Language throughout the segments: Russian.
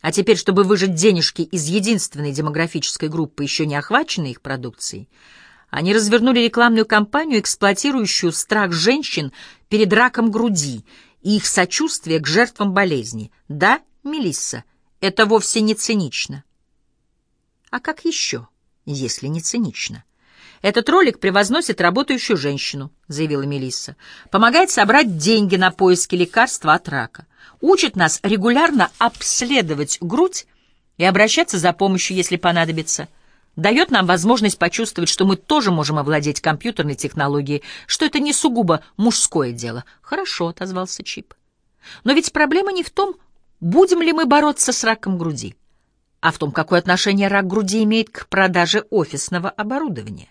А теперь, чтобы выжать денежки из единственной демографической группы, еще не охваченной их продукцией, они развернули рекламную кампанию, эксплуатирующую страх женщин перед раком груди и их сочувствие к жертвам болезни. Да, Мелисса, это вовсе не цинично. А как еще, если не цинично? Этот ролик превозносит работающую женщину, заявила Мелисса. Помогает собрать деньги на поиски лекарства от рака. Учит нас регулярно обследовать грудь и обращаться за помощью, если понадобится дает нам возможность почувствовать, что мы тоже можем овладеть компьютерной технологией, что это не сугубо мужское дело. Хорошо, отозвался Чип. Но ведь проблема не в том, будем ли мы бороться с раком груди, а в том, какое отношение рак груди имеет к продаже офисного оборудования.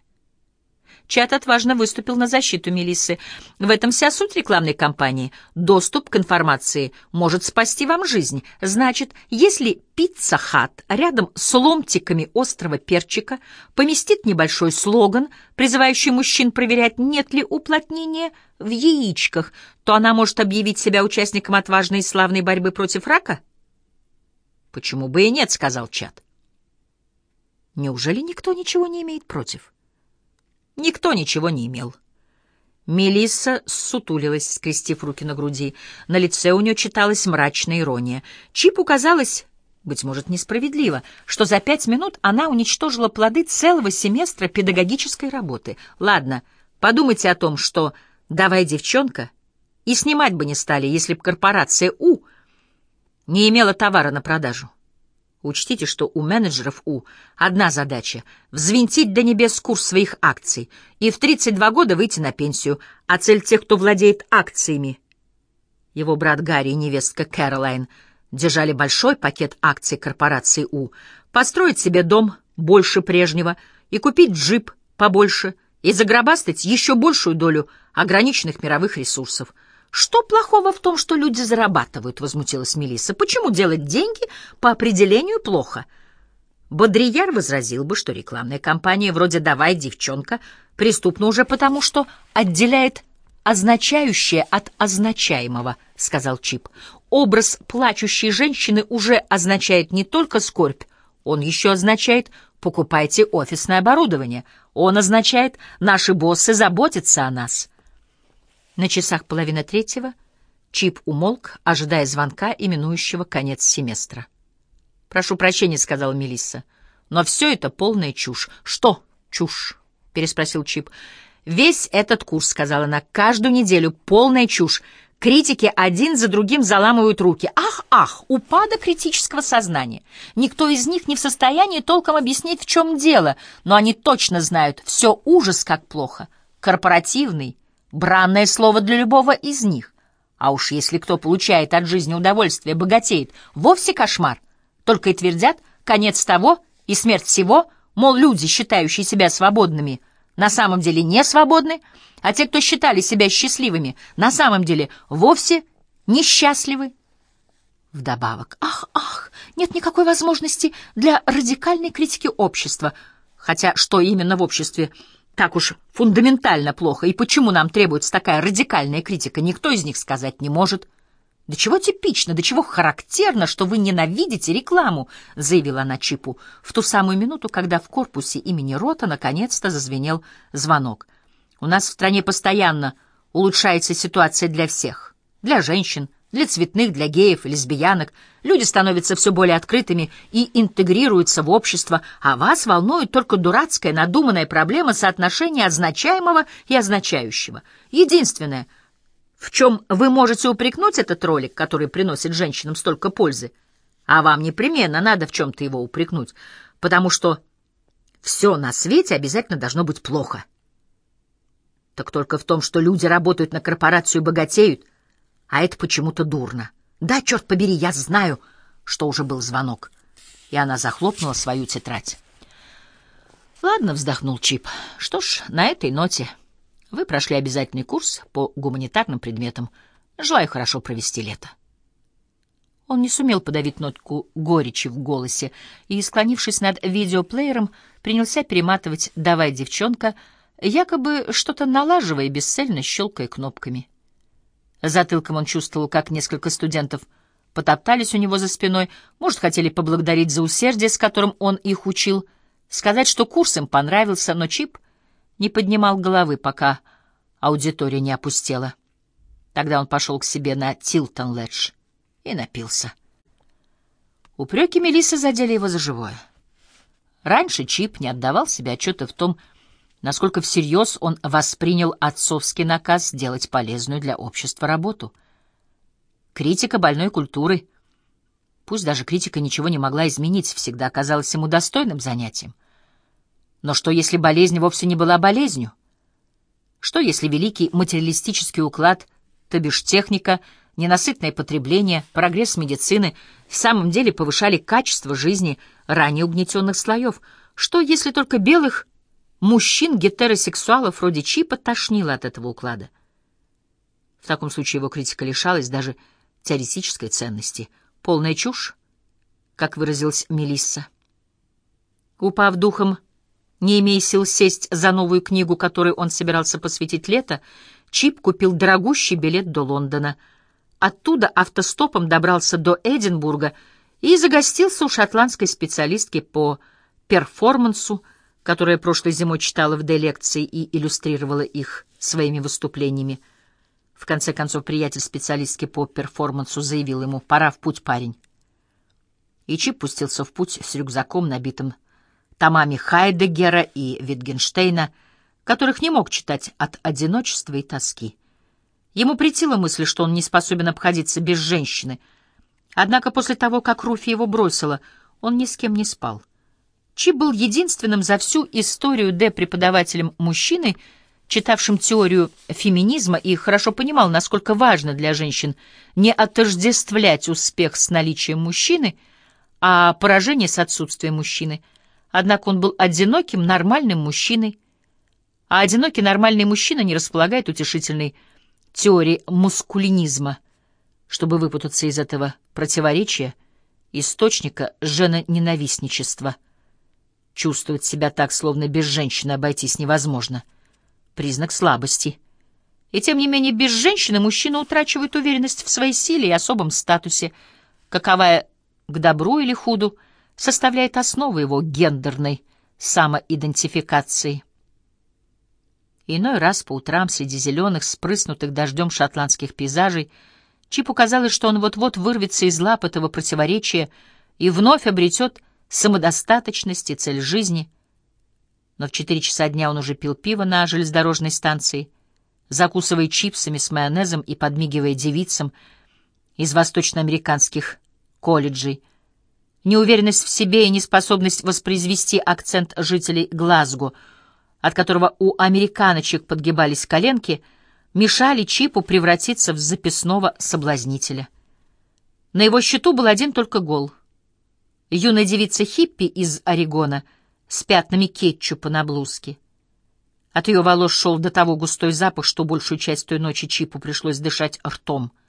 Чат отважно выступил на защиту Мелиссы. В этом вся суть рекламной кампании. Доступ к информации может спасти вам жизнь. Значит, если Пицца Хат рядом с ломтиками острого перчика поместит небольшой слоган, призывающий мужчин проверять, нет ли уплотнения в яичках, то она может объявить себя участником отважной и славной борьбы против рака? «Почему бы и нет?» — сказал Чат. «Неужели никто ничего не имеет против?» Никто ничего не имел. Мелисса сутулилась, скрестив руки на груди. На лице у нее читалась мрачная ирония. Чипу казалось, быть может, несправедливо, что за пять минут она уничтожила плоды целого семестра педагогической работы. Ладно, подумайте о том, что «давай, девчонка», и снимать бы не стали, если б корпорация «У» не имела товара на продажу. Учтите, что у менеджеров У одна задача — взвинтить до небес курс своих акций и в 32 года выйти на пенсию, а цель тех, кто владеет акциями. Его брат Гарри и невестка Кэролайн держали большой пакет акций корпорации У, построить себе дом больше прежнего и купить джип побольше и загробастать еще большую долю ограниченных мировых ресурсов — «Что плохого в том, что люди зарабатывают?» — возмутилась Мелисса. «Почему делать деньги по определению плохо?» Бодрияр возразил бы, что рекламная кампания вроде «Давай, девчонка» преступна уже потому, что отделяет означающее от означаемого, — сказал Чип. Образ плачущей женщины уже означает не только скорбь, он еще означает «покупайте офисное оборудование», он означает «наши боссы заботятся о нас». На часах половина третьего Чип умолк, ожидая звонка, именующего конец семестра. «Прошу прощения», — сказала Мелисса, — «но все это полная чушь». «Что чушь?» — переспросил Чип. «Весь этот курс», — сказала она, — «каждую неделю полная чушь. Критики один за другим заламывают руки. Ах, ах, упадок критического сознания. Никто из них не в состоянии толком объяснить, в чем дело, но они точно знают, все ужас как плохо. Корпоративный, Бранное слово для любого из них. А уж если кто получает от жизни удовольствие, богатеет, вовсе кошмар. Только и твердят конец того и смерть всего, мол, люди, считающие себя свободными, на самом деле не свободны, а те, кто считали себя счастливыми, на самом деле вовсе несчастливы. Вдобавок, ах, ах, нет никакой возможности для радикальной критики общества, хотя что именно в обществе – так уж фундаментально плохо, и почему нам требуется такая радикальная критика, никто из них сказать не может. «До чего типично, до чего характерно, что вы ненавидите рекламу», — заявила она Чипу в ту самую минуту, когда в корпусе имени Рота наконец-то зазвенел звонок. «У нас в стране постоянно улучшается ситуация для всех. Для женщин, для цветных, для геев и лесбиянок. Люди становятся все более открытыми и интегрируются в общество, а вас волнует только дурацкая, надуманная проблема соотношения означаемого и означающего. Единственное, в чем вы можете упрекнуть этот ролик, который приносит женщинам столько пользы, а вам непременно надо в чем-то его упрекнуть, потому что все на свете обязательно должно быть плохо. Так только в том, что люди работают на корпорацию и богатеют — а это почему-то дурно. Да, черт побери, я знаю, что уже был звонок. И она захлопнула свою тетрадь. Ладно, вздохнул Чип. Что ж, на этой ноте вы прошли обязательный курс по гуманитарным предметам. Желаю хорошо провести лето. Он не сумел подавить нотку горечи в голосе и, склонившись над видеоплеером, принялся перематывать «Давай, девчонка», якобы что-то налаживая, бесцельно щелкая кнопками. Затылком он чувствовал, как несколько студентов потоптались у него за спиной, может, хотели поблагодарить за усердие, с которым он их учил, сказать, что курс им понравился, но Чип не поднимал головы, пока аудитория не опустела. Тогда он пошел к себе на Тилтон-Ледж и напился. Упреки Мелиссы задели его за живое. Раньше Чип не отдавал себе отчета в том, насколько всерьез он воспринял отцовский наказ сделать полезную для общества работу. Критика больной культуры, пусть даже критика ничего не могла изменить, всегда казалась ему достойным занятием. Но что, если болезнь вовсе не была болезнью? Что, если великий материалистический уклад, то бишь техника, ненасытное потребление, прогресс медицины в самом деле повышали качество жизни ранее угнетенных слоев? Что, если только белых мужчин-гетеросексуалов вроде Чипа тошнило от этого уклада? В таком случае его критика лишалась даже теоретической ценности. Полная чушь, как выразилась Мелисса. Упав духом, не имея сил сесть за новую книгу, которой он собирался посвятить лето, Чип купил дорогущий билет до Лондона. Оттуда автостопом добрался до Эдинбурга и загостился у шотландской специалистки по перформансу, которая прошлой зимой читала в Д-лекции и иллюстрировала их своими выступлениями. В конце концов, приятель специалистки по перформансу заявил ему «Пора в путь, парень». И Чип пустился в путь с рюкзаком, набитым томами Хайдеггера и Витгенштейна, которых не мог читать от одиночества и тоски. Ему претила мысль, что он не способен обходиться без женщины. Однако после того, как Руфи его бросила, он ни с кем не спал. Чип был единственным за всю историю Д преподавателем мужчиной, читавшим теорию феминизма и хорошо понимал, насколько важно для женщин не отождествлять успех с наличием мужчины, а поражение с отсутствием мужчины — Однако он был одиноким, нормальным мужчиной. А одинокий нормальный мужчина не располагает утешительной теорией мускулинизма. Чтобы выпутаться из этого противоречия, источника женоненавистничества. Чувствовать себя так, словно без женщины обойтись невозможно. Признак слабости. И тем не менее, без женщины мужчина утрачивает уверенность в своей силе и особом статусе, каковая к добру или худу — составляет основу его гендерной самоидентификации. Иной раз по утрам среди зеленых, спрыснутых дождем шотландских пейзажей, Чипу казалось, что он вот-вот вырвется из лап этого противоречия и вновь обретет самодостаточность и цель жизни. Но в четыре часа дня он уже пил пиво на железнодорожной станции, закусывая чипсами с майонезом и подмигивая девицам из восточноамериканских колледжей, неуверенность в себе и неспособность воспроизвести акцент жителей Глазго, от которого у американочек подгибались коленки, мешали Чипу превратиться в записного соблазнителя. На его счету был один только гол. Юная девица Хиппи из Орегона с пятнами кетчупа на блузке. От ее волос шел до того густой запах, что большую часть той ночи Чипу пришлось дышать ртом —